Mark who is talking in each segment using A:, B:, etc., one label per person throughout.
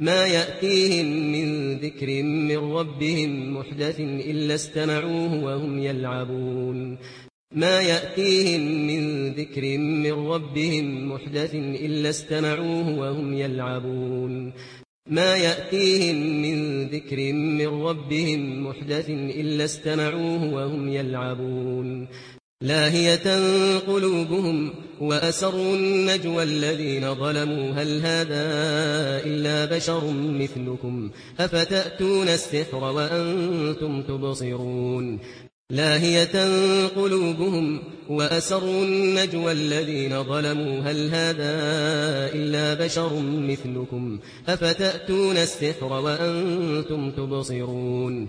A: ما يأتيهم من ذكر من ربهم محدث إلا استمعوه وهم يلعبون ما يأتيهم من ذكر من ربهم محدث إلا استمعوه وهم يلعبون ما يأتيهم من ذكر من ربهم محدث إلا استمعوه وهم يلعبون لاهية قلوبهم وأسروا النجوى الذين ظلموا هل هذا إلا بشر مثلكم أفتأتون السحر وأنتم تبصرون لاهية قلوبهم وأسروا النجوى الذين ظلموا هل هذا إلا بشر مثلكم أفتأتون السحر وأنتم تبصرون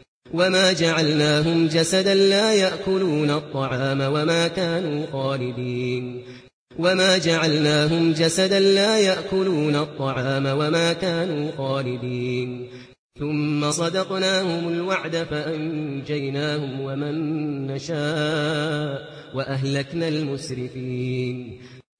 A: وما جعلناهم جسدا لا يأكلون الطعام وما كانوا خالدين وما جعلناهم جسدا لا يأكلون الطعام وما كانوا خالدين ثم صدقناهم الوعد فأنجيناهم ومن نشاء وأهلكنا المسرفين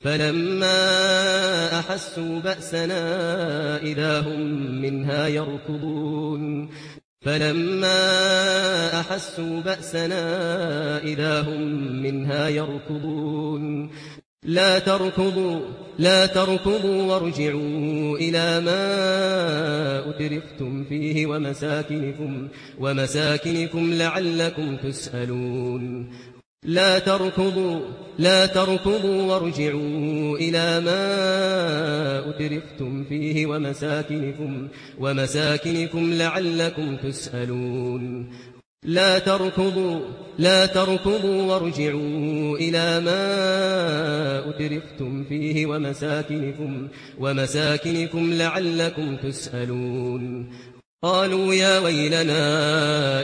A: فلما أحسوا بأسنا إذا هم منها يركضون فلما أحسوا بأسنا إذا هم منها يركضون لا تركضوا لا تركضوا وارجعوا الى ما اترفتم فيه ومساكنكم ومساكنكم لعلكم تسالون لا تركضوا لا تركضوا وارجعوا الى ما اترفتم فيه ومساكنكم ومساكنكم لعلكم تسالون لا تركضوا لا تركضوا وارجعوا الى ما اترفتم فيه ومساكنكم ومساكنكم لعلكم تسالون قالوا يا ويلنا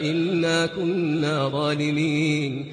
A: إنا كنا ظالمين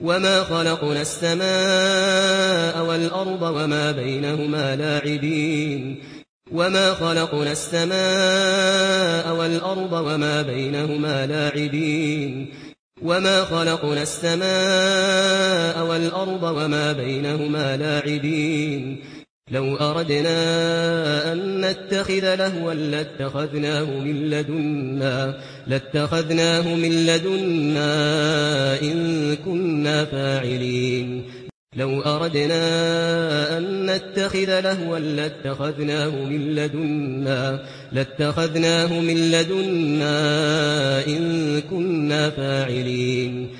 A: وما خلقنا السماء والأرض وما بينهما لاعبين وما خلقنا السماء والأرض وما بينهما لاعبين وما خلقنا السماء والأرض وما بينهما لاعبين لو أردنا أن نتخذ لهوا لاتخذناه من لدنا, لاتخذناه من لدنا إن كنا فاعلين لو أردنا أن نتخذ لهوا لاتخذناه من لدنا, لاتخذناه من لدنا إن كنا فاعلين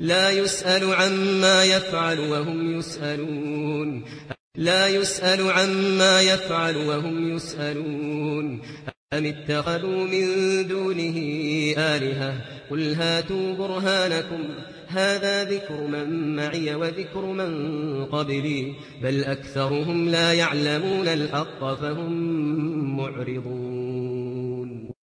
A: لا يسأل عما يفعل وهم يسألون لا يسأل عما يفعل وهم يسألون أم اتخذوا من دونه آلهة قل هاتوا برهانكم هذا ذكر من معي وذكر من قبلي بل أكثرهم لا يعلمون الحق فهم معرضون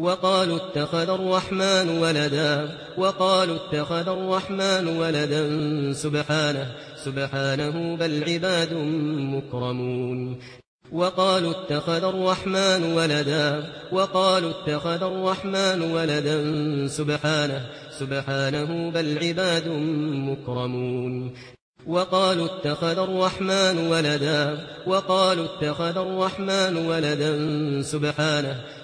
A: وقالوا اتخذ الرحمن ولدا وقالوا اتخذ الرحمن ولدا سبحانه سبحانه بل عباد مكرمون وقالوا اتخذ الرحمن ولدا وقالوا اتخذ الرحمن ولدا سبحانه سبحانه بل عباد مكرمون وقالوا اتخذ الرحمن ولدا وقالوا اتخذ الرحمن ولدا سبحانه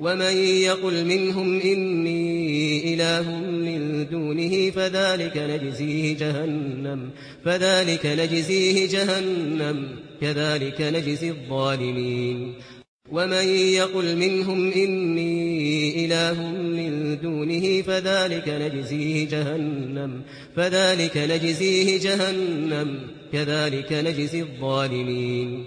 A: ومن يقل منهم إني إله من دونه فذلك نجزيه جهنم فذلك نجزيه جهنم كذلك نجزي الظالمين ومن يقل منهم إني إله من دونه فذلك نجزيه جهنم فذلك نجزيه جهنم كذلك نجزي الظالمين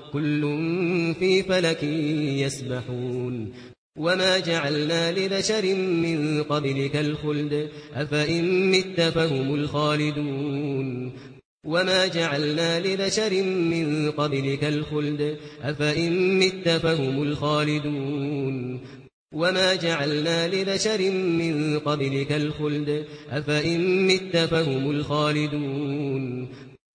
A: كل في فلك يسبحون وما جعلنا لبشر من قبلك الخلد أفإن مت فهم الخالدون وما جعلنا لبشر من قبلك الخلد أفإن مت فهم الخالدون وما جعلنا لبشر من قبلك الخلد أفإن مت فهم الخالدون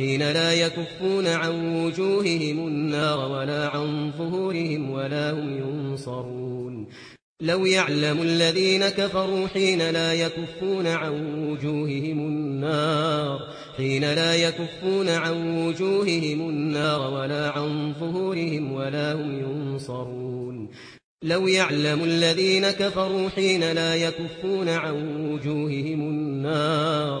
A: حين لا يكفون عن وجوههم النار ولا عن ظهورهم ولا هم ينصرون لو يعلم الذين كفروا حين لا يكفون عن وجوههم النار حين لا يكفون عن وجوههم النار ولا عن ظهورهم ولا هم ينصرون لو يعلم الذين كفروا حين لا يكفون عن وجوههم النار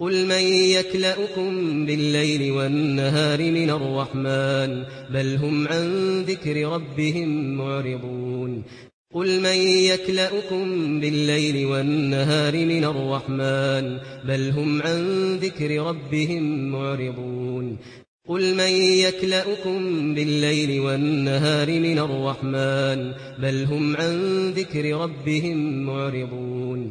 A: قل من يكلأكم بالليل والنهار من الرحمن بل هم عن ذكر ربهم معرضون قل من يكلأكم بالليل والنهار من الرحمن بل هم عن ذكر ربهم معرضون قل من يكلأكم بالليل والنهار من الرحمن بل هم عن ذكر ربهم معرضون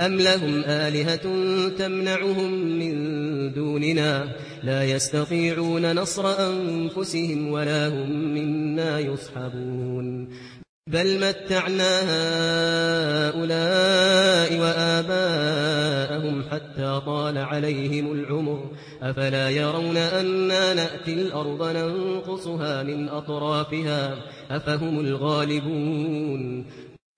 A: أَمْ لَهُمْ آلِهَةٌ تَمْنَعُهُمْ مِنْ دُونِنَا لَا يَسْتَطِيعُونَ نَصْرَ أَنْفُسِهِمْ وَلَا هُمْ مِنَّا يُصْحَبُونَ بَلْ مَتَّعْنَا هَؤُلَاءِ وَآبَاءَهُمْ حَتَّى طَالَ عَلَيْهِمُ الْعُمُرُ أَفَلَا يَرَوْنَ أَنَّا نَأْتِي الْأَرْضَ نَنْقُصُهَا مِنْ أَطْرَافِهَا أَفَهُمُ الْغَالِبُونَ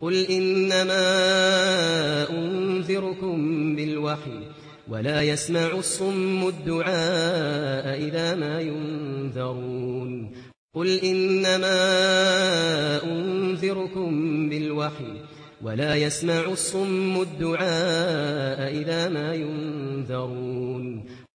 A: قل انما انذركم بالوحي ولا يسمع الصم الدعاء اذا ما ينذرون قل انما انذركم بالوحي ولا يسمع الصم الدعاء اذا ما ينذرون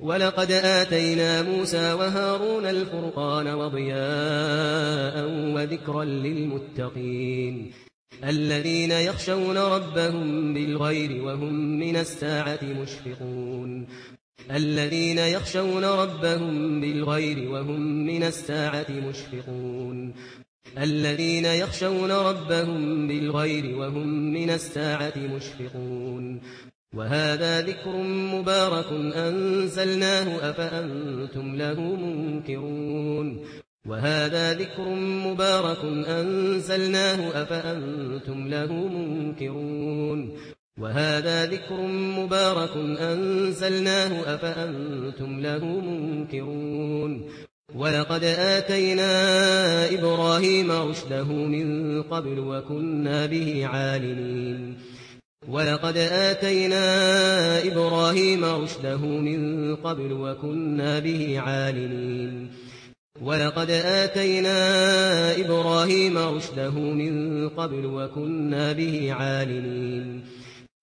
A: ولقد آتينا موسى وهارون الفرقان وضياء وذكرا للمتقين الذين يخشون ربهم بالغير وهم من الساعة مشفقون الذين يخشون ربهم بالغير وهم من الساعة مشفقون الذين يخشون ربهم بالغير وهم من الساعة مشفقون وهذا ذكر مبارك أنزلناه أفأنتم له منكرون وهذا ذكر مبارك أنزلناه أفأنتم له منكرون وهذا ذكر مبارك أنزلناه أفأنتم له منكرون ولقد آتينا إبراهيم رشده من قبل وكنا به عالمين وَلَقَدْ آتَيْنَا إِبْرَاهِيمَ رُشْدَهُ مِنْ قَبْلُ وَكُنَّا بِهِ عَالِمِينَ وَلَقَدْ آتَيْنَا إِبْرَاهِيمَ رُشْدَهُ مِنْ قَبْلُ وَكُنَّا بِهِ عَالِمِينَ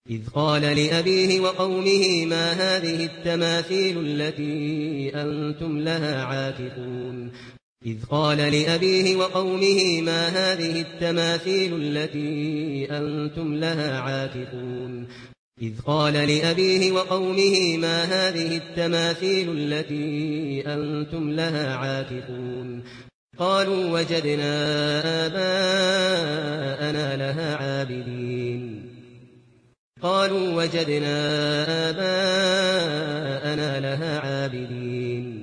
A: إِذْ قَالَ لِأَبِيهِ وَقَوْمِهِ مَا هَذِهِ التَّمَاثِيلُ الَّتِي أَنْتُمْ لَهَا عَاكِفُونَ إذ قال لأبيه وقومه ما هذه التماثيل التي أنتم لها عاكفون إذ قال لأبيه وقومه ما هذه التماثيل التي أنتم لها عاكفون قالوا وجدنا آباءنا لها عابدين قالوا وجدنا آباءنا لها عابدين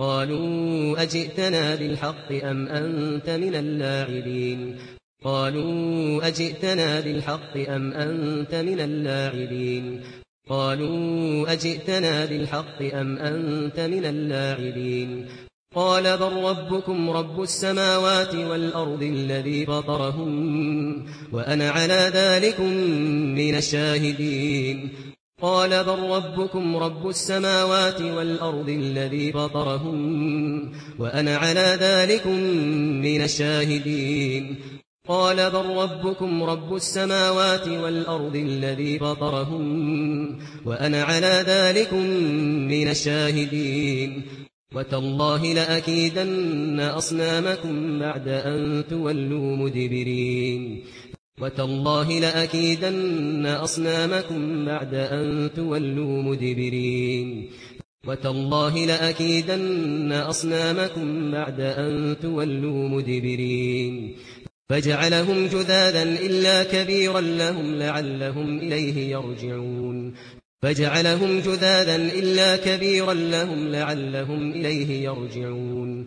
A: قالوا أجئتنا بالحق أم أنت من اللاعبين قالوا أجئتنا بالحق أم أنت من اللاعبين قالوا أجئتنا بالحق أم أنت من اللاعبين قال بل ربكم رب السماوات والأرض الذي فطرهم وأنا على ذلك من الشاهدين قال بل ربكم رب السماوات والأرض الذي فطرهم وأنا على ذلك من الشاهدين قال بل ربكم رب السماوات والأرض الذي فطرهم وأنا على ذلك من الشاهدين وتالله لأكيدن أصنامكم بعد أن تولوا مدبرين وتالله لأكيدن أصنامكم بعد أن تولوا مدبرين وتالله لأكيدن أصنامكم بعد أن تولوا مدبرين فجعلهم جذاذا إلا كبيرا لهم لعلهم إليه يرجعون فجعلهم جذاذا إلا كبيرا لهم لعلهم إليه يرجعون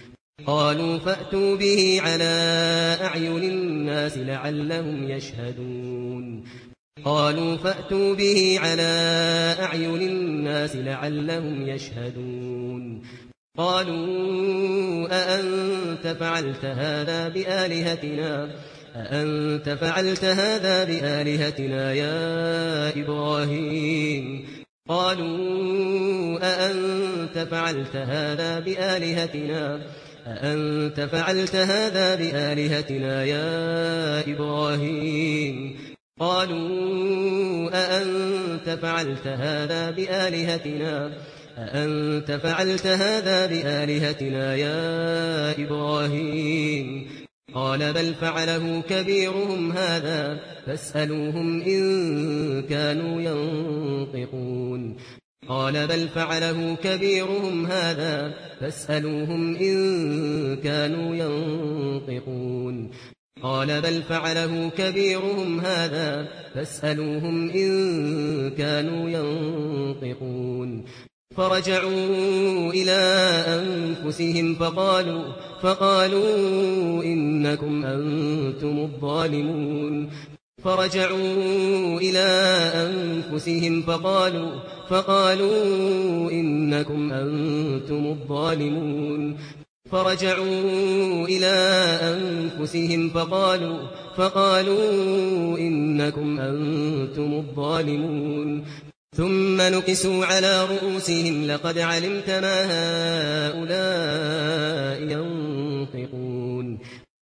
A: قالوا فأتوا به على أعين الناس لعلهم يشهدون قالوا فأتوا به على أعين الناس لعلهم يشهدون قالوا أأنت فعلت هذا بآلهتنا أأنت فعلت هذا بآلهتنا يا إبراهيم قالوا أأنت فعلت هذا بآلهتنا يا إبراهيم أأنت فعلت هذا بآلهتنا يا إبراهيم قالوا أأنت فعلت هذا بآلهتنا أأنت فعلت هذا بآلهتنا يا إبراهيم قال بل فعله كبيرهم هذا فاسألوهم إن كانوا ينطقون قال بل فعله كبيرهم هذا فاسألوهم إن كانوا ينطقون قال بل فعله كبيرهم هذا فاسألوهم إن كانوا ينطقون فرجعوا إلى أنفسهم فقالوا, فقالوا إنكم أنتم الظالمون فرجعوا إلى أنفسهم فقالوا فقالوا إنكم أنتم الظالمون فرجعوا إلى أنفسهم فقالوا فقالوا إنكم أنتم الظالمون ثم نكسوا على رؤوسهم لقد علمت ما هؤلاء ينطقون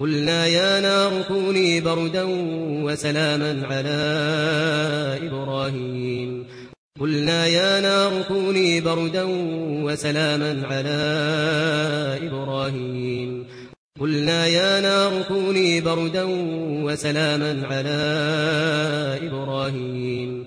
A: قلنا يا نار كوني بردا وسلاما على إبراهيم قلنا يا نار كوني بردا وسلاما على إبراهيم قلنا يا نار كوني بردا وسلاما على إبراهيم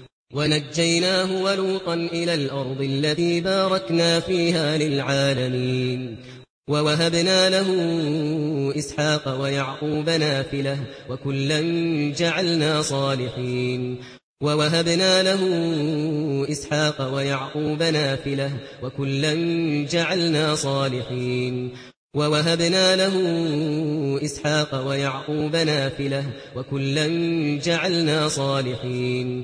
A: ونجيناه ولوطا إلى الأرض التي باركنا فيها للعالمين ووهبنا له إسحاق ويعقوب نافلة وكلا جعلنا صالحين ووهبنا له إسحاق ويعقوب نافلة وكلا جعلنا صالحين ووهبنا له إسحاق ويعقوب نافلة وكلا جعلنا صالحين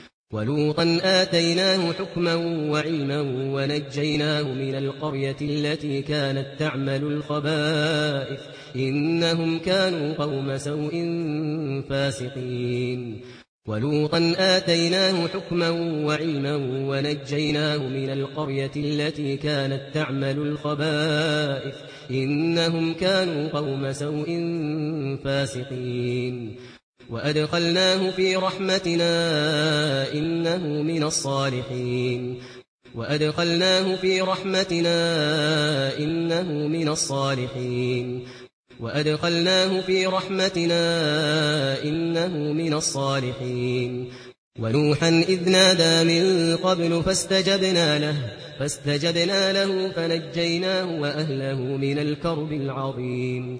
A: ولوطا آتيناه حكما وعلما ونجيناه من القرية التي كانت تعمل الخبائف إنهم كانوا قوم سوء فاسقين ولوطا آتيناه حكما وعلما ونجيناه من القرية التي كانت تعمل الخبائف إنهم كانوا قوم سوء فاسقين وأدخلناه في رحمتنا إنه من الصالحين وأدخلناه في رحمتنا إنه من الصالحين وأدخلناه في رحمتنا إنه من الصالحين ونوحا إذ نادى من قبل فاستجبنا له فاستجبنا له فنجيناه وأهله من الكرب العظيم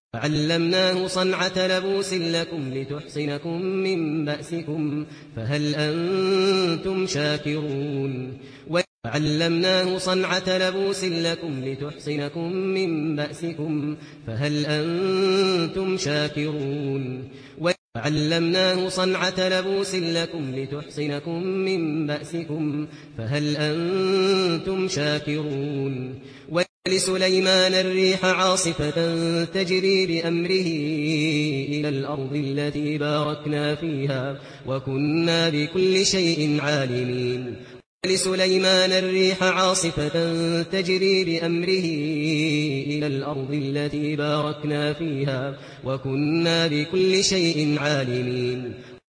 A: عَلَّمْنَاهُ صَنْعَةَ لَبُوسٍ لَكُمْ لِتُحْصِنَكُمْ مِنْ بَأْسِكُمْ فَهَلْ أَنْتُمْ شَاكِرُونَ وَعَلَّمْنَاهُ صَنْعَةَ لَبُوسٍ لَكُمْ لِتُحْصِنَكُمْ مِنْ بَأْسِكُمْ فَهَلْ أَنْتُمْ شَاكِرُونَ وَعَلَّمْنَاهُ صَنْعَةَ لَبُوسٍ لَكُمْ لِتُحْصِنَكُمْ مِنْ بَأْسِكُمْ فَهَلْ أَنْتُمْ شَاكِرُونَ لسليمان الريح عاصفة تجري بأمره إلى الأرض التي باركنا فيها وكنا بكل شيء عالمين لسليمان الريح عاصفة تجري بأمره إلى الأرض التي باركنا فيها وكنا بكل شيء عالمين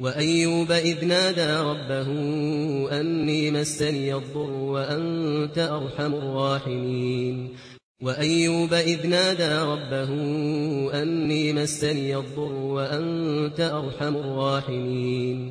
A: وأيوب إذ نادى ربه أني مسني الضر وأنت أرحم الراحمين وأيوب إذ نادى ربه أني مسني الضر وأنت أرحم الراحمين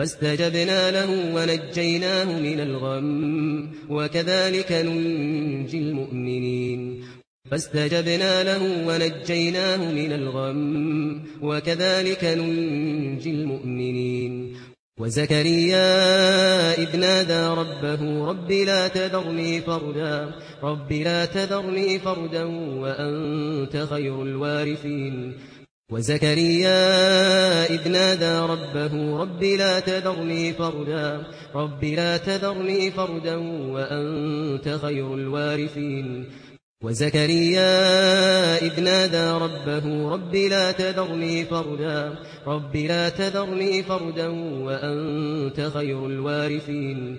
A: فاستجبنا له ونجيناه من الغم وكذلك ننجي المؤمنين فاستجبنا له ونجيناه من الغم وكذلك ننجي المؤمنين وزكريا إذ نادى ربه رب لا تذرني فردا رب لا تذرني فردا وأنت خير الوارثين وزكريا إذ نادى ربه رب لا تذرني فردا رب لا تذرني فردا وأنت خير الوارثين وزكريا إذ نادى ربه رب لا تذرني فردا رب لا تذرني فردا وأنت خير الوارثين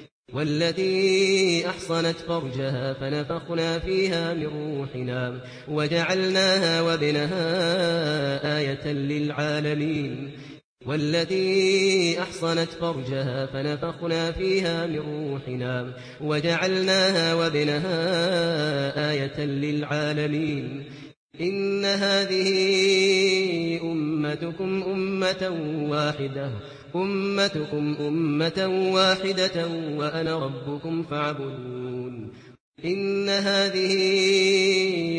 A: والتي أحصنت فرجها فنفخنا فيها من روحنا وجعلناها وابنها آية للعالمين والتي أحصنت فرجها فنفخنا فيها من روحنا وجعلناها وابنها آية للعالمين إن هذه أمتكم أمة واحدة أمتكم أمة واحدة وأنا ربكم فاعبدون إن هذه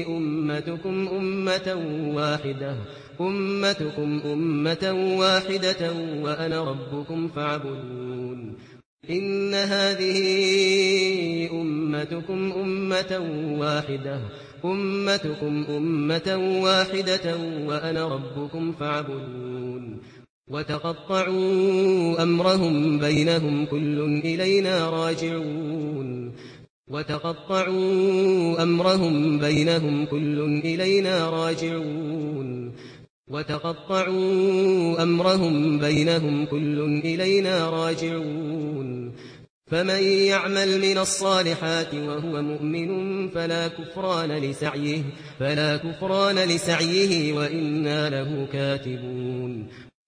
A: أمتكم أمة واحدة أمتكم أمة واحدة وأنا ربكم فاعبدون إن هذه أمتكم أمة واحدة أمتكم أمة واحدة وأنا ربكم فاعبدون وتقطعوا امرهم بينهم كل الينا راجعون وتقطعوا امرهم بينهم كل الينا راجعون وتقطعوا امرهم بينهم كل الينا راجعون فمن يعمل من الصالحات وهو مؤمن فلا كفران لسعيه فلا كفران لسعيه وإنا له كاتبون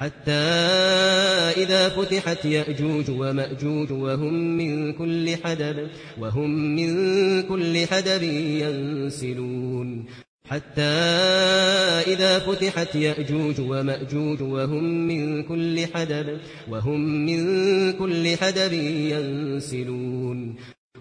A: حتى إذا فتحت يأجوج ومأجوج وهم من كل حدب وهم من كل حدب ينسلون حتى إذا فتحت يأجوج ومأجوج وهم من كل حدب وهم من كل حدب ينسلون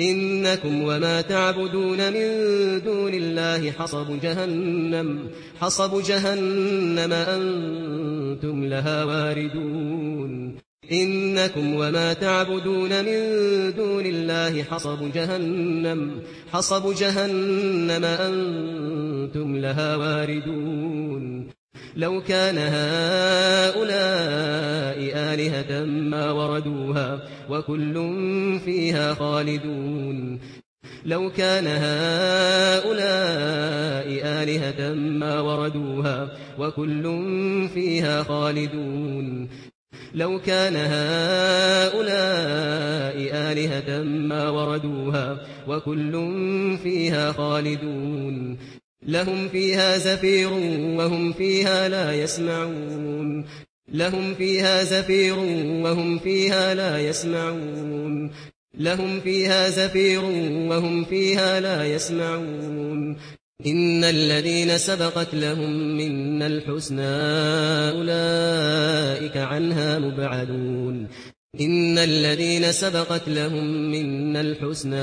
A: انكم وما تعبدون من دون الله حصب جهنم حصب جهنم انتم لها واردون انكم وما تعبدون من دون الله حصب جهنم حصب جهنم انتم لها واردون لو كان هؤلاء آلهة ما وردوها وكل فيها خالدون لو كان هؤلاء آلهة ما وردوها وكل فيها خالدون لو كان هؤلاء آلهة ما وردوها وكل فيها خالدون لهم فيها زفير وهم فيها لا يسمعون لهم فيها زفير وهم فيها لا يسمعون لهم فيها زفير وهم فيها لا يسمعون ان الذين سبقت لهم منا الحسنى اولئك عنها مبعدون ان الذين سبقت لهم منا الحسنى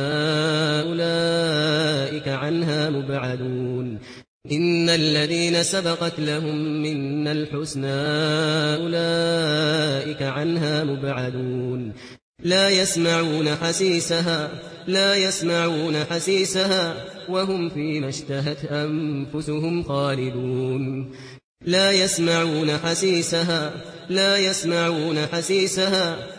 A: اولئك عنها مبعدون ان الذين سبقت لهم منا الحسنى اولئك عنها مبعدون لا يسمعون حسيسها لا يسمعون حسيسها وهم فيما اشتهت انفسهم خالدون لا يسمعون حسيسها لا يسمعون حسيسها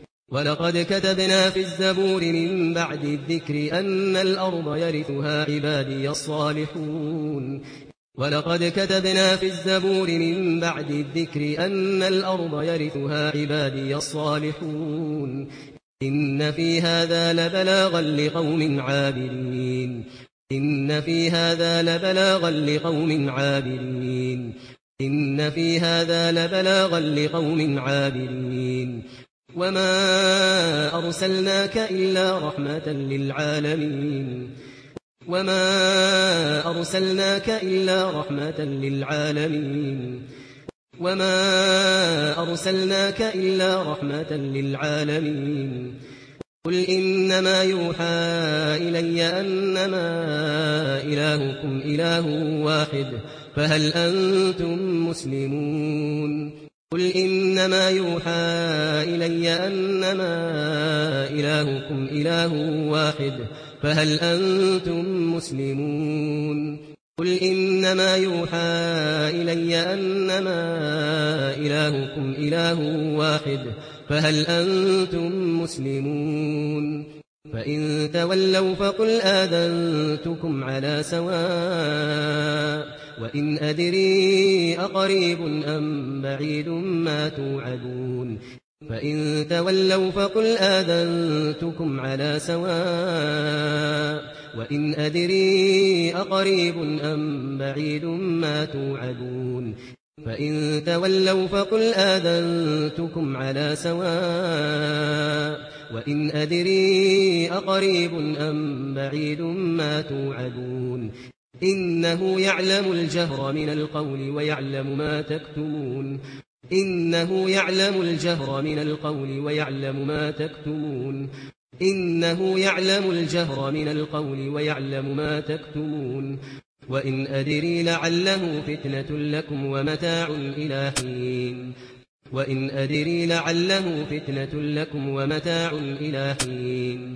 A: ولقد كتبنا في الزبور من بعد الذكر أن الأرض يرثها عبادي الصالحون ولقد كتبنا في الزبور من بعد الذكر أن الأرض يرثها عبادي الصالحون إن في هذا لبلاغا لقوم عابدين إن في هذا لبلاغا لقوم عابدين إن في هذا لبلاغا لقوم عابدين وما أرسلناك إلا رحمة للعالمين وما أرسلناك إلا رحمة للعالمين وما أرسلناك إلا رحمة للعالمين قل إنما يوحى إلي أنما إلهكم إله واحد فهل أنتم مسلمون قل انما يوحى الي انما الهكم اله واحد فهل انتم مسلمون قل انما يوحى الي انما الهكم اله واحد فهل انتم مسلمون فان تولوا فقل اذنتكم على سواء وإن أدري أقريب أم بعيد ما توعدون فإن تولوا فقل آذنتكم على سواء وإن أدري أقريب أم بعيد ما توعدون فإن تولوا فقل آذنتكم على سواء وإن أدري أقريب أم بعيد ما توعدون إنه يعلم الجهر من القول ويعلم ما تكتمون إنه يعلم الجهر من القول ويعلم ما تكتمون إنه يعلم الجهر من القول ويعلم ما تكتمون وإن أدري لعله فتنة لكم ومتاع إلى حين وإن أدري لعله فتنة لكم ومتاع إلى حين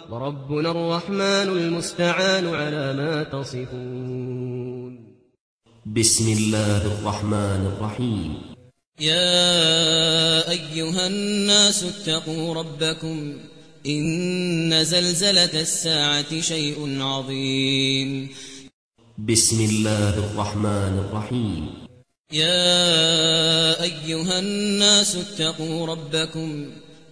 A: وربنا الرحمن المستعان على ما تصفون بسم الله الرحمن الرحيم يا أيها الناس اتقوا ربكم إن زلزلة الساعة شيء عظيم بسم الله الرحمن الرحيم يا أيها الناس اتقوا ربكم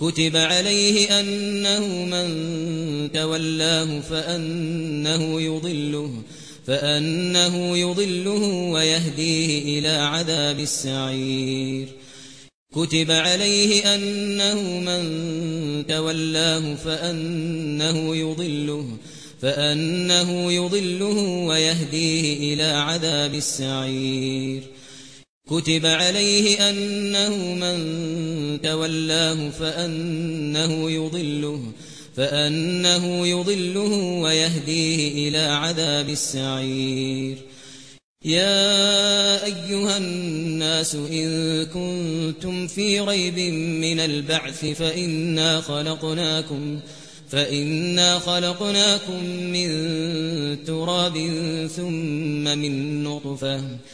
A: كتب عليه أنه من تولاه فأنه يضله فأنه يضله ويهديه إلى عذاب السعير كتب عليه أنه من تولاه فأنه يضله فأنه يضله ويهديه إلى عذاب السعير كتب عليه أنه من تولاه فأنه يضله فأنه يضله ويهديه إلى عذاب السعير يا أيها الناس إن كنتم في ريب من البعث فإنا خلقناكم فإنا خلقناكم من تراب ثم من نطفة ثم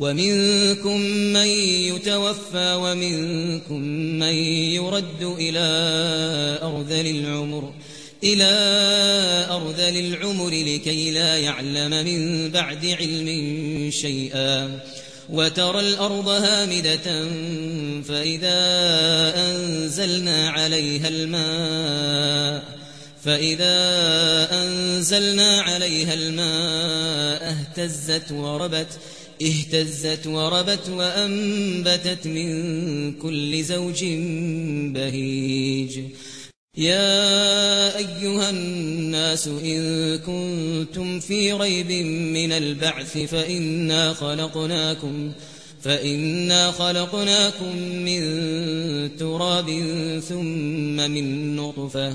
A: ومنكم من يتوفى ومنكم من يرد إلى أرذل العمر إلى أرذل العمر لكي لا يعلم من بعد علم شيئا وترى الأرض هامدة فإذا أنزلنا عليها الماء فإذا أنزلنا عليها الماء اهتزت وربت اهتزت وربت وأنبتت من كل زوج بهيج يا أيها الناس إن كنتم في ريب من البعث فإنا خلقناكم فإنا خلقناكم من تراب ثم من نطفة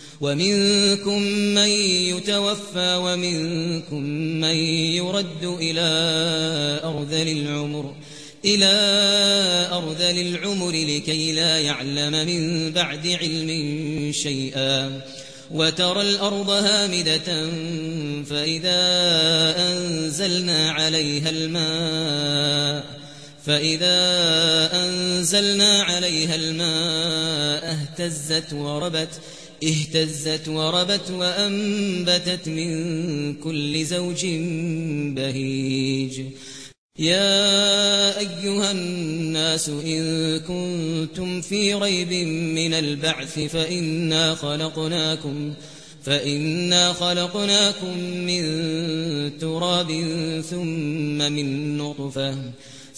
A: ومنكم من يتوفى ومنكم من يرد إلى أرذل العمر إلى أرذل العمر لكي لا يعلم من بعد علم شيئا وترى الأرض هامدة فإذا أنزلنا عليها الماء فإذا أنزلنا عليها الماء اهتزت وربت اهتزت وربت وأنبتت من كل زوج بهيج يا أيها الناس إن كنتم في ريب من البعث فإنا خلقناكم فإنا خلقناكم من تراب ثم من نطفة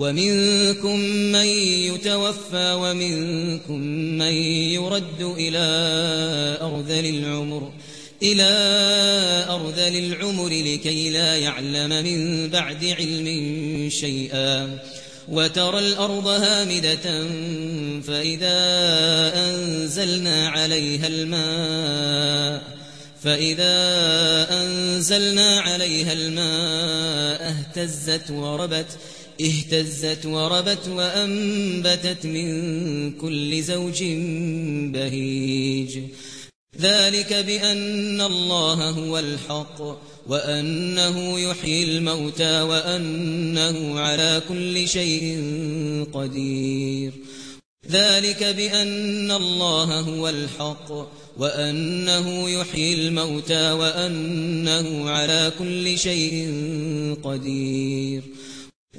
A: ومنكم من يتوفى ومنكم من يرد إلى أرذل العمر إلى أرذل العمر لكي لا يعلم من بعد علم شيئا وترى الأرض هامدة فإذا أنزلنا عليها الماء فإذا أنزلنا عليها الماء اهتزت وربت اهتزت وربت وأنبتت من كل زوج بهيج ذلك بأن الله هو الحق وأنه يحيي الموتى وأنه على كل شيء قدير ذلك بأن الله هو الحق وأنه يحيي الموتى وأنه على كل شيء قدير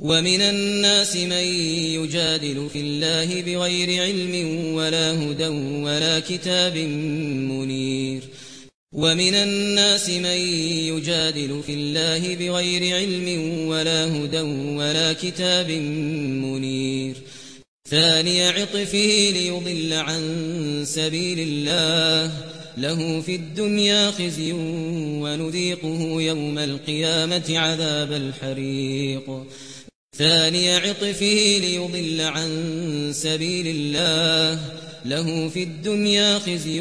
A: ومن الناس من يجادل في الله بغير علم ولا هدى ولا كتاب منير ومن الناس من يجادل في الله بغير علم ولا هدى ولا كتاب منير ثاني عطفه ليضل عن سبيل الله له في الدنيا خزي ونذيقه يوم القيامة عذاب الحريق ثاني عطفه ليضل عن سبيل الله له في الدنيا خزي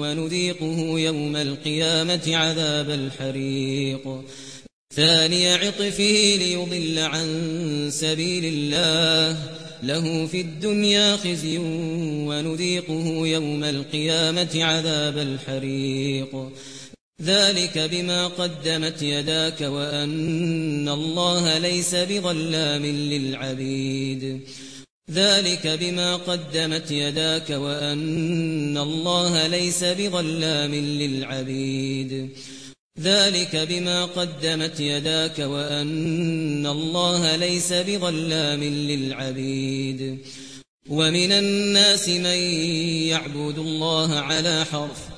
A: ونذيقه يوم القيامة عذاب الحريق ثاني عطفه ليضل عن سبيل الله له في الدنيا خزي ونذيقه يوم القيامة عذاب الحريق ذلك بما قدمت يداك وأن الله ليس بظلام للعبيد ذلك بما قدمت يداك وأن الله ليس بظلام للعبيد ذلك بما قدمت يداك وأن الله ليس بظلام للعبيد ومن الناس من يعبد الله على حرف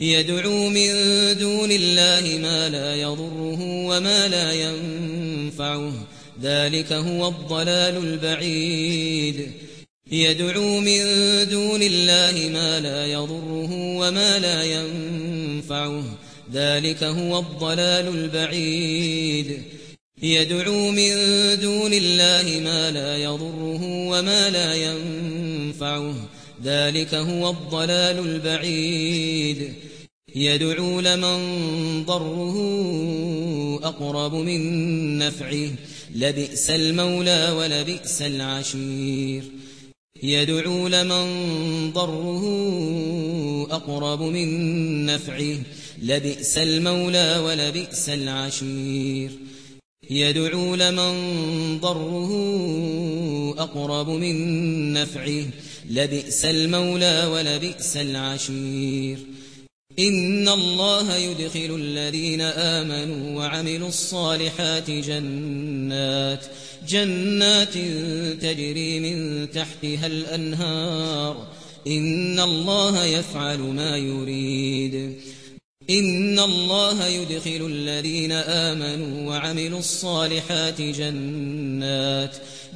A: يدعو من دون الله ما لا يضره وما لا ينفعه ذلك هو الضلال البعيد يدعو من دون الله ما لا يضره وما لا ينفعه ذلك هو الضلال البعيد يدعو من دون الله ما لا يضره وما لا ينفعه ذلك هو الضلال البعيد يدعو لمن ضره أقرب من نفعه لبئس المولى ولبئس العشير يدعو لمن ضره أقرب من نفعه لبئس المولى ولبئس العشير يدعو لمن ضره أقرب من نفعه لبئس المولى ولبئس العشير ان الله يدخل الذين امنوا وعملوا الصالحات جنات جنات تجري من تحتها الانهار ان الله يفعل ما يريد ان الله يدخل الذين امنوا وعملوا الصالحات جنات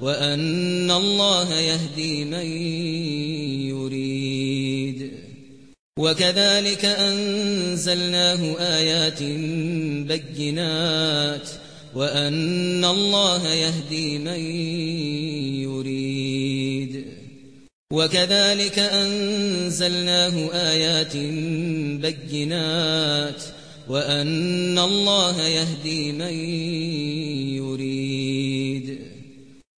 A: وأن الله يهدي من يريد وكذلك أنزلناه آيات بينات وأن الله يهدي من يريد وكذلك أنزلناه آيات بينات وأن الله يهدي من يريد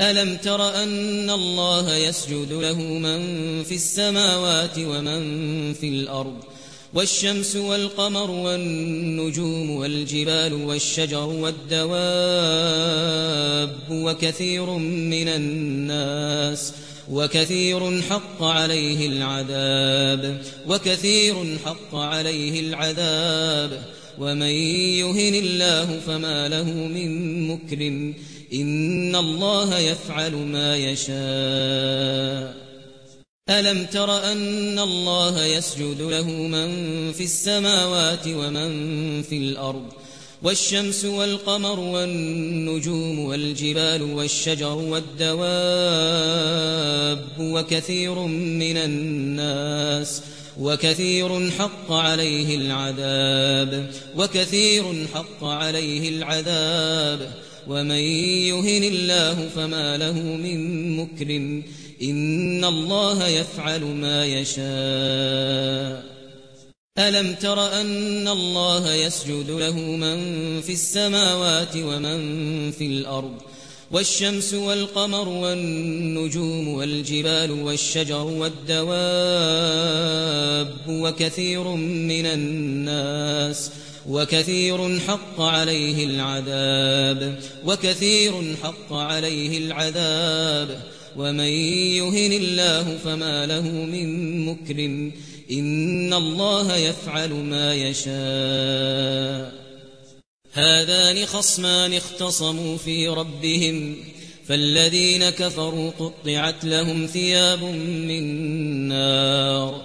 A: ألم تر أن الله يسجد له من في السماوات ومن في الأرض والشمس والقمر والنجوم والجبال والشجر والدواب وكثير من الناس وكثير حق عليه العذاب وكثير حق عليه العذاب ومن يهن الله فما له من مكرم ان الله يفعل ما يشاء الم تر ان الله يسجد له من في السماوات ومن في الارض والشمس والقمر والنجوم والجبال والشجر والدواب وكثير من الناس وكثير حق عليه العذاب وكثير حق عليه العذاب ومن يهن الله فما له من مكرم إن الله يفعل ما يشاء ألم تر أن الله يسجد له من في السماوات ومن في الأرض والشمس والقمر والنجوم والجبال والشجر والدواب وكثير من الناس وكثير حق عليه العذاب وكثير حق عليه العذاب ومن يهن الله فما له من مكرم ان الله يفعل ما يشاء هذان خصمان اختصموا في ربهم فالذين كفروا قطعت لهم ثياب من نار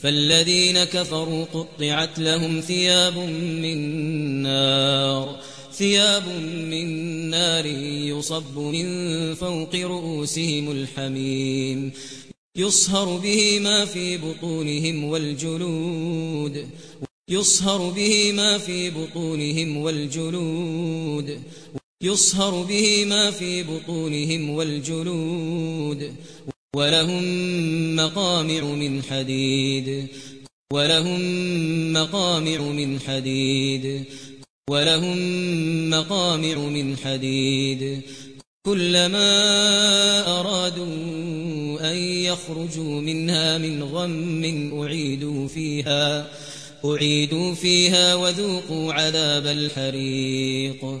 A: فالذين كفروا قطعت لهم ثياب من نار ثياب من نار يصب من فوق رؤوسهم الحميم يصهر به ما في بطونهم والجلود يصهر به ما في بطونهم والجلود يصهر به ما في بطونهم والجلود ولهم مقامع من حديد ولهم مقامع من حديد ولهم مقامع من حديد كلما ارادوا ان يخرجوا منها من غم اعيدوا فيها اعيدوا فيها وذوقوا عذاب الحريق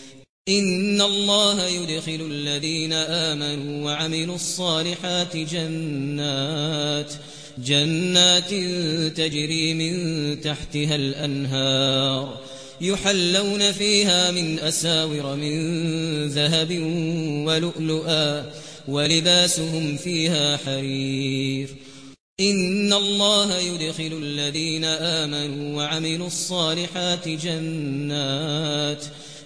A: ان الله يدخل الذين امنوا وعملوا الصالحات جنات جنات تجري من تحتها الانهار يحلون فيها من اساور من ذهب ولؤلؤا ولباسهم فيها حرير ان الله يدخل الذين امنوا وعملوا الصالحات جنات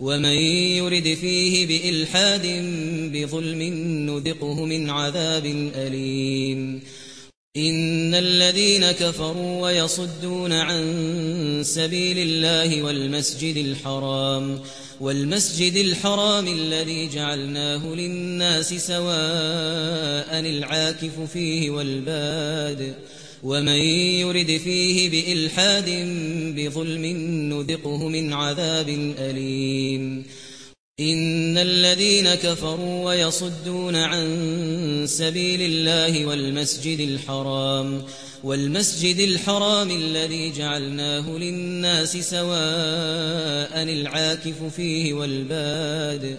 A: ومن يرد فيه بإلحاد بظلم نذقه من عذاب أليم إن الذين كفروا ويصدون عن سبيل الله والمسجد الحرام والمسجد الحرام الذي جعلناه للناس سواء العاكف فيه والباد والباد ومن يرد فيه بإلحاد بظلم نذقه من عذاب أليم إن الذين كفروا ويصدون عن سبيل الله والمسجد الحرام والمسجد الحرام الذي جعلناه للناس سواء العاكف فيه والباد والباد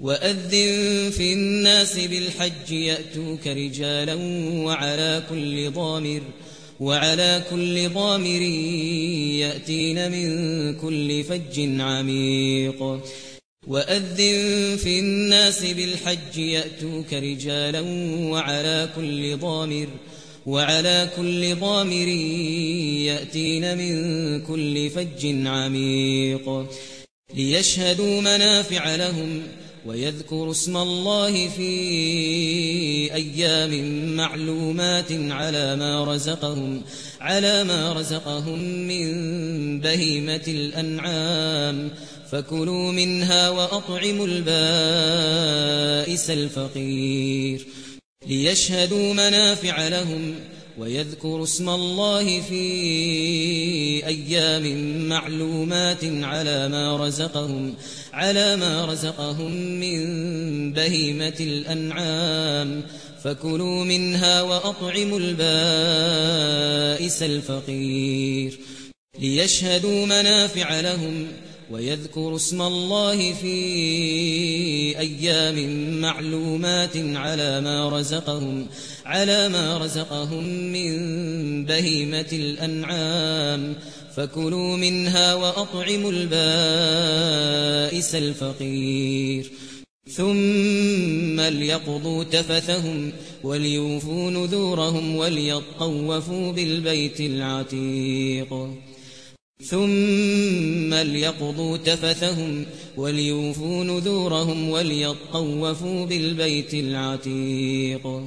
A: وأذن في الناس بالحج يأتوك رجالا وعلى كل ضامر وعلى كل ضامر يأتين من كل فج عميق وأذن في الناس بالحج يأتوك رجالا وعلى كل ضامر وعلى كل ضامر يأتين من كل فج عميق ليشهدوا منافع لهم ويذكر اسم الله في ايام معلومات على ما رزقهم على ما رزقهم من بهيمه الانعام فكلوا منها واطعموا البائس الفقير ليشهدوا منافع لهم ويذكر اسم الله في ايام معلومات على ما رزقهم على ما رزقهم من بهيمة الأنعام فكلوا منها وأطعموا البائس الفقير ليشهدوا منافع لهم ويذكر اسم الله في ايام معلومات على ما رزقهم على ما رزقهم من بهيمه الانعام فكلوا منها وأطعموا البائس الفقير ثم ليقضوا تفثهم وليوفوا نذورهم وليطوفوا بالبيت العتيق ثم ليقضوا تفثهم وليوفوا نذورهم وليطوفوا بالبيت العتيق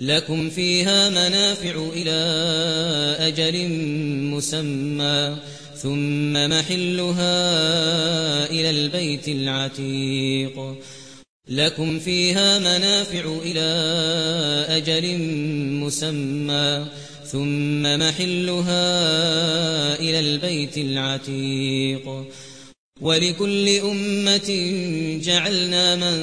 A: لكم فيها منافع إلى أجل مسمى ثم محلها إلى البيت العتيق لكم فيها منافع إلى أجل مسمى ثم محلها إلى البيت العتيق ولكل أمة جعلنا من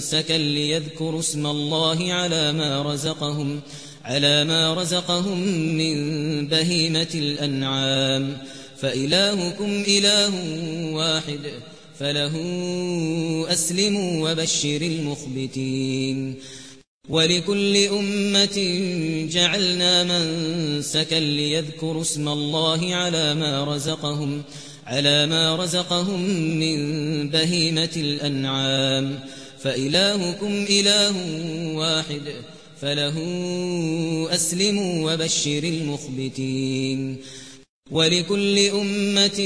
A: سكن ليذكر اسم الله على ما رزقهم على ما رزقهم من بهيمة الأنعام فإلهكم إله واحد فله أسلموا وبشر المخبتين ولكل أمة جعلنا من سكن ليذكر اسم الله على ما رزقهم على ما رزقهم من بهيمة الأنعام فإلهكم إله واحد فله أسلموا وبشر المخبتين ولكل أمة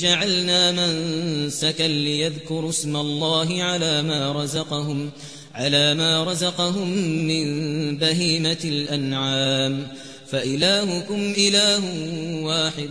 A: جعلنا منسكا ليذكروا اسم الله على ما رزقهم على ما رزقهم من بهيمة الأنعام فإلهكم إله واحد فإلهكم إله واحد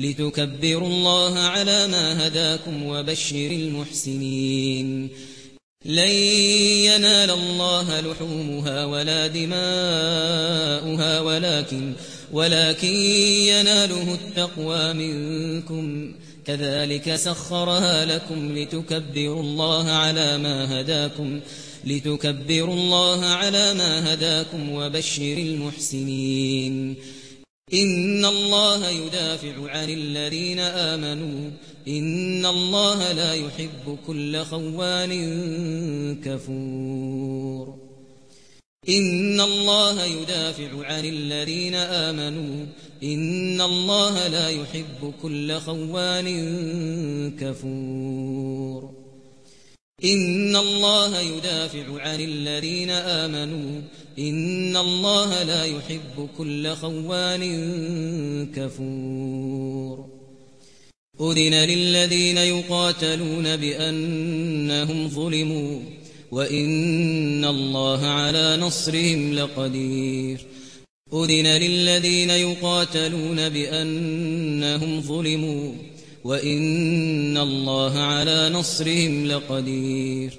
A: لتكبروا الله على ما هداكم وبشر المحسنين لن ينال الله لحومها ولا دماؤها ولكن ولكن يناله التقوى منكم كذلك سخرها لكم لتكبروا الله على ما هداكم لتكبروا الله على ما هداكم وبشر المحسنين ان الله يدافع عن الذين امنوا ان الله لا يحب كل خوان كفور ان الله يدافع عن الذين امنوا ان الله لا يحب كل خوان كفور ان الله يدافع عن الذين امنوا ان الله لا يحب كل خوان كفور اذن للذين يقاتلون بانهم ظلموا وان الله على نصرهم لقدير اذن للذين يقاتلون بانهم ظلموا وان الله على نصرهم لقدير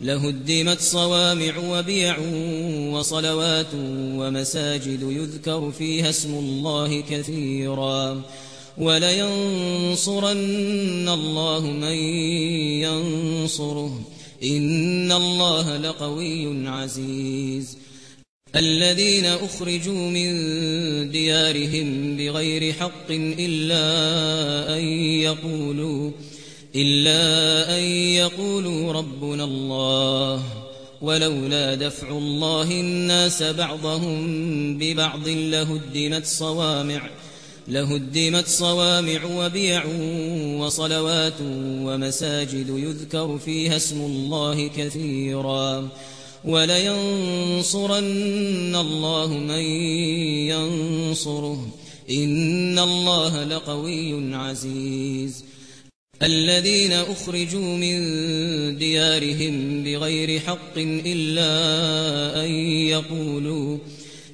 A: لهدمت صوامع وبيع وصلوات ومساجد يذكر فيها اسم الله كثيرا ولينصرن الله من ينصره إن الله لقوي عزيز الذين أخرجوا من ديارهم بغير حق إلا أن يقولوا إلا أن يقولوا ربنا الله ولولا دفع الله الناس بعضهم ببعض لهدمت صوامع لهدمت صوامع وبيع وصلوات ومساجد يذكر فيها اسم الله كثيرا ولينصرن الله من ينصره إن الله لقوي عزيز الذين اخرجوا من ديارهم بغير حق الا ان يقولوا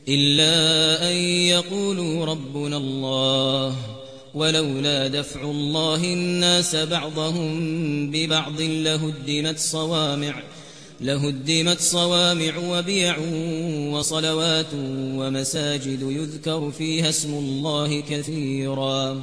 A: الا ان يقولوا ربنا الله ولولا دفع الله الناس بعضهم ببعض لهدمت صوامع لهدمت صوامع وبيع وصلوات ومساجد يذكر فيها اسم الله كثيرا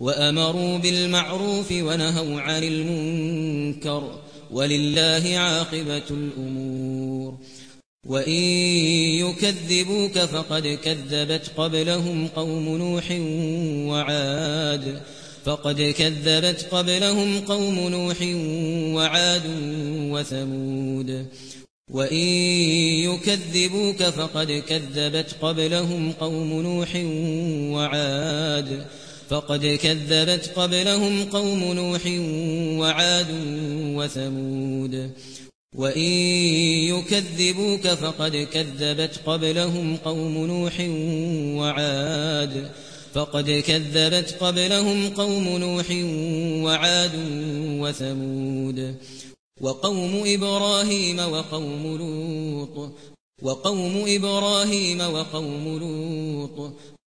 A: وأمروا بالمعروف ونهوا عن المنكر ولله عاقبة الأمور وإن يكذبوك فقد كذبت قبلهم قوم نوح وعاد فقد كذبت قبلهم قوم نوح وعاد وثمود وإن يكذبوك فقد كذبت قبلهم قوم نوح وعاد فقد كذبت قبلهم قوم نوح وعاد وثمود وإن يكذبوك فقد كذبت قبلهم قوم نوح وعاد فقد كذبت قبلهم قوم نوح وعاد وثمود وقوم إبراهيم وقوم لوط وقوم إبراهيم وقوم لوط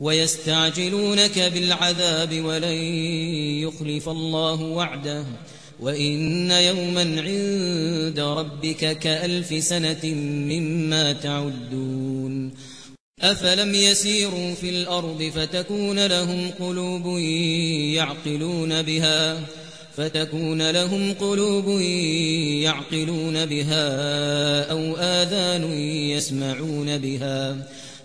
A: ويستعجلونك بالعذاب ولن يخلف الله وعده وإن يوما عند ربك كألف سنة مما تعدون أفلم يسيروا في الأرض فتكون لهم قلوب يعقلون بها فتكون لهم قلوب يعقلون بها أو آذان يسمعون بها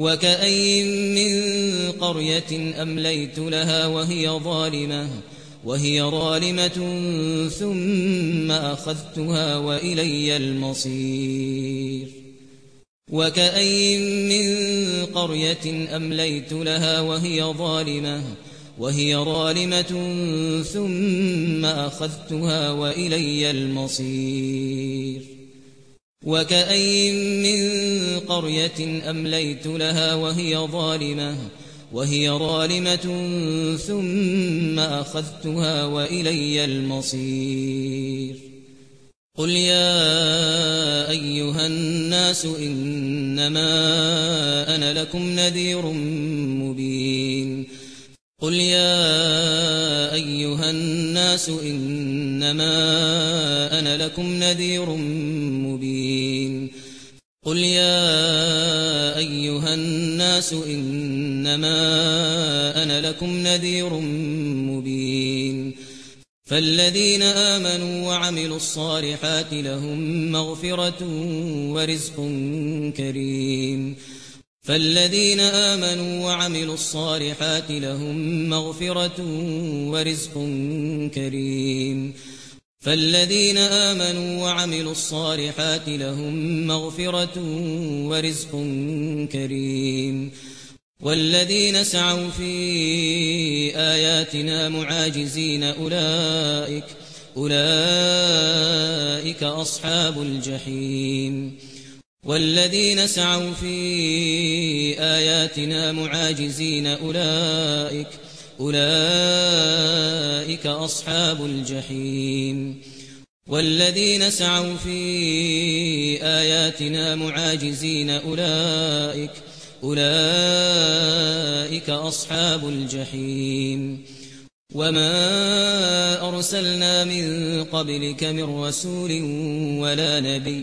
A: وكاين من قرية أمليت لها وهي ظالمة وهي ظالمة ثم أخذتها وإلي المصير وكاين من قرية أمليت لها وهي ظالمة وهي ظالمة ثم أخذتها وإلي المصير وكاين من قرية أمليت لها وهي ظالمة وهي ظالمة ثم أخذتها وإلي المصير قل يا أيها الناس إنما أنا لكم نذير مبين قل يا أيها الناس إنما أنا لكم نذير مبين قل يا ايها الناس انما انا لكم نذير مبين فالذين امنوا وعملوا الصالحات لهم مغفرة ورزق كريم فالذين امنوا وعملوا الصالحات لهم مغفرة ورزق كريم فالذين آمنوا وعملوا الصالحات لهم مغفرة ورزق كريم
B: والذين
A: سعوا في آياتنا معاجزين أولئك أولئك أصحاب الجحيم والذين سعوا في آياتنا معاجزين أولئك أولئك أولئك أصحاب الجحيم والذين سعوا في آياتنا معاجزين أولئك أولئك أصحاب الجحيم وما أرسلنا من قبلك من رسول ولا نبي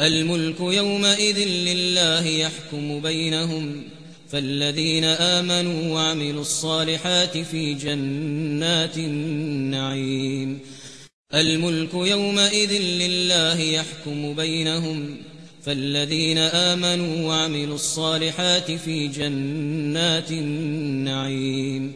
A: الملك يومئذ لله يحكم بينهم فالذين آمنوا وعملوا الصالحات في جنات النعيم الملك يومئذ لله يحكم بينهم فالذين آمنوا وعملوا الصالحات في جنات النعيم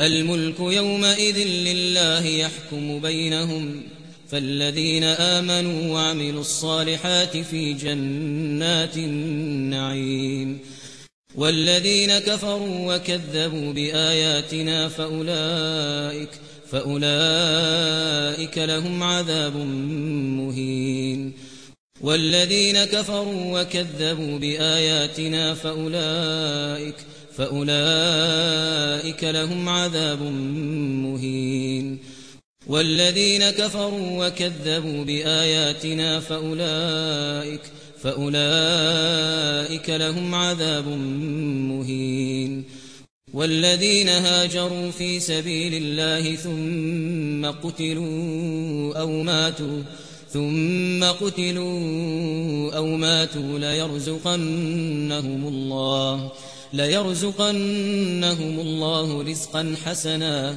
A: الملك يومئذ لله يحكم بينهم فالذين آمنوا وعملوا الصالحات في جنات النعيم والذين كفروا وكذبوا بآياتنا فأولئك فأولئك لهم عذاب مهين والذين كفروا وكذبوا بآياتنا فأولئك فأولئك لهم عذاب مهين والذين كفروا وكذبوا بآياتنا فأولئك فأولئك لهم عذاب مهين والذين هاجروا في سبيل الله ثم قتلوا أو ماتوا ثم قتلوا أو ماتوا ليرزقنهم الله ليرزقنهم الله رزقا حسنا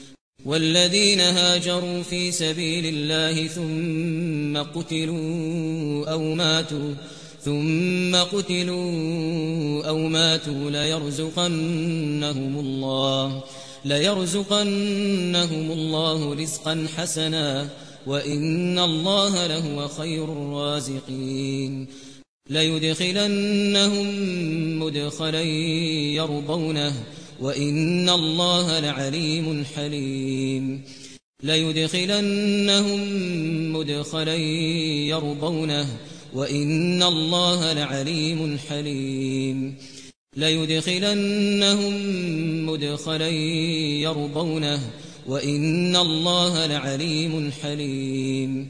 A: والذين هاجروا في سبيل الله ثم قتلوا أو ماتوا ثم قتلوا أو ماتوا ليرزقنهم الله ليرزقنهم الله رزقا حسنا وإن الله له خير الرازقين ليدخلنهم مدخلا يرضونه وإن الله لعليم حليم لا يدخلنهم مدخلا يرضونه وإن الله لعليم حليم لا يدخلنهم مدخلا يرضونه وإن الله لعليم حليم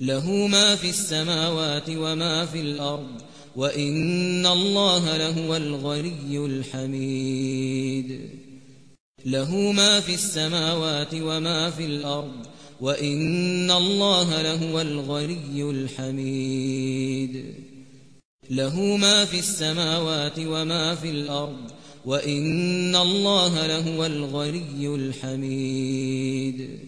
A: له ما في السماوات وما في الأرض وإن الله لهو الغني الحميد له ما في السماوات وما في الأرض وإن الله لهو الغني الحميد له ما في السماوات وما في الأرض وإن الله لهو الغني الحميد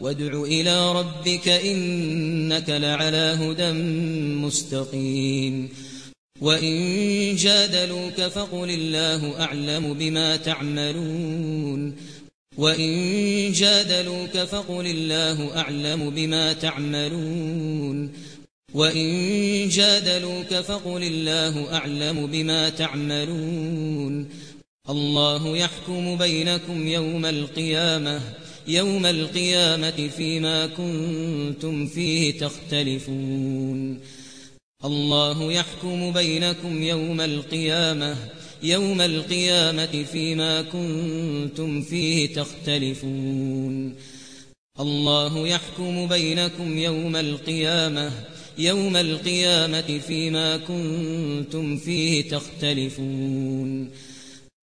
A: وادع إلى ربك إنك لعلى هدى مستقيم وإن جادلوك فقل الله أعلم بما تعملون وإن جادلوك فقل الله أعلم بما تعملون وإن جادلوك فقل الله أعلم بما تعملون الله يحكم بينكم يوم القيامة يوم القيامة فيما كنتم فيه تختلفون الله يحكم بينكم يوم القيامة يوم القيامة فيما كنتم فيه تختلفون الله يحكم بينكم يوم القيامة يوم القيامة فيما كنتم فيه تختلفون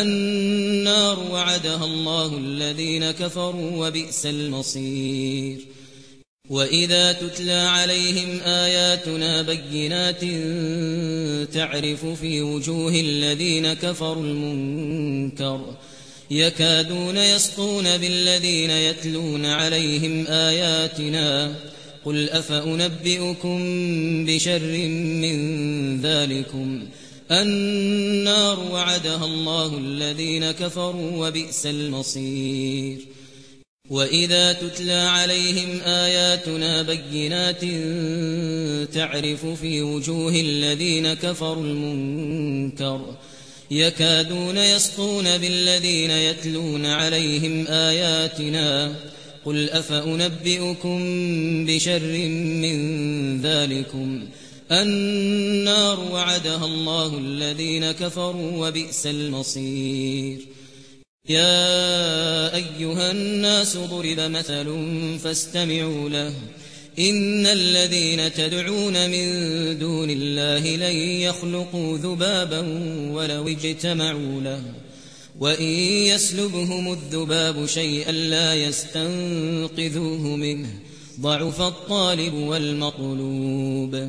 A: النار وعدها الله الذين كفروا وبئس المصير وإذا تتلى عليهم آياتنا بينات تعرف في وجوه الذين كفروا المنكر يكادون يسطون بالذين يتلون عليهم آياتنا قل أفأنبئكم بشر من ذلكم ۖ النار وعدها الله الذين كفروا وبئس المصير وإذا تتلى عليهم آياتنا بينات تعرف في وجوه الذين كفروا المنكر يكادون يسطون بالذين يتلون عليهم آياتنا قل أفأنبئكم بشر من ذلكم ۖ النار وعدها الله الذين كفروا وبئس المصير يا ايها الناس ضرب مثل فاستمعوا له ان الذين تدعون من دون الله لن يخلقوا ذبابا ولو اجتمعوا له وان يسلبهم الذباب شيئا لا يستنقذوه منه ضعف الطالب والمطلوب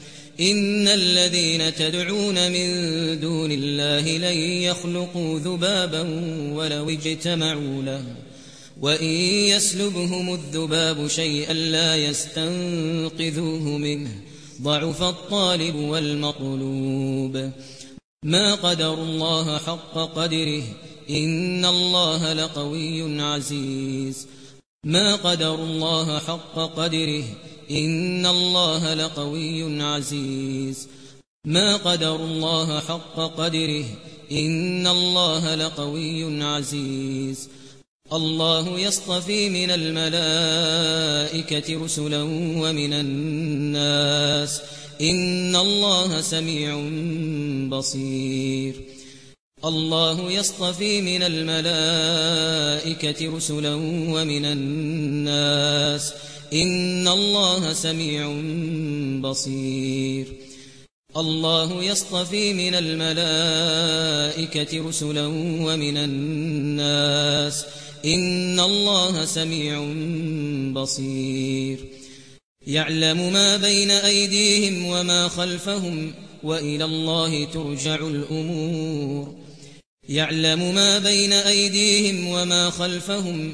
A: ان الذين تدعون من دون الله لن يخلقوا ذبابا ولو اجتمعوا له وان يسلبهم الذباب شيئا لا يستنقذوه منه ضعف الطالب والمطلوب ما قدر الله حق قدره ان الله لقوي عزيز ما قدر الله حق قدره ان الله لقوي عزيز ما قدر الله حق قدره ان الله لقوي عزيز الله يصطفي من الملائكه رسلا ومن الناس ان الله سميع بصير الله يصطفي من الملائكه رسلا ومن الناس ان الله سميع بصير الله يصطفي من الملائكه رسلا ومن الناس ان الله سميع بصير يعلم ما بين ايديهم وما خلفهم والى الله ترجع الامور يعلم ما بين ايديهم وما خلفهم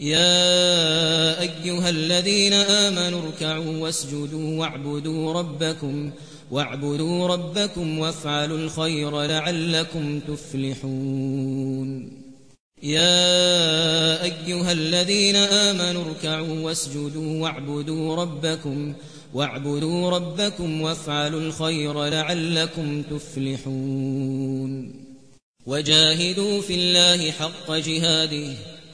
A: يا ايها الذين امنوا اركعوا واسجدوا واعبدوا ربكم واعبدوا ربكم وافعلوا الخير لعلكم تفلحون يا ايها الذين امنوا اركعوا واسجدوا واعبدوا ربكم واعبدوا ربكم وافعلوا الخير لعلكم تفلحون وجاهدوا في الله حق جهاده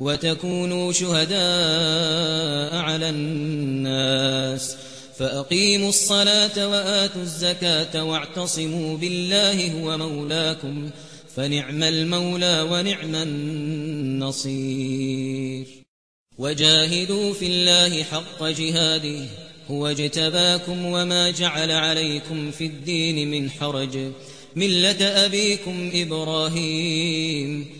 A: وتكونوا شهداء على الناس فأقيموا الصلاة وآتوا الزكاة واعتصموا بالله هو مولاكم فنعم المولى ونعم النصير وجاهدوا في الله حق جهاده هو اجتباكم وما جعل عليكم في الدين من حرج ملة أبيكم إبراهيم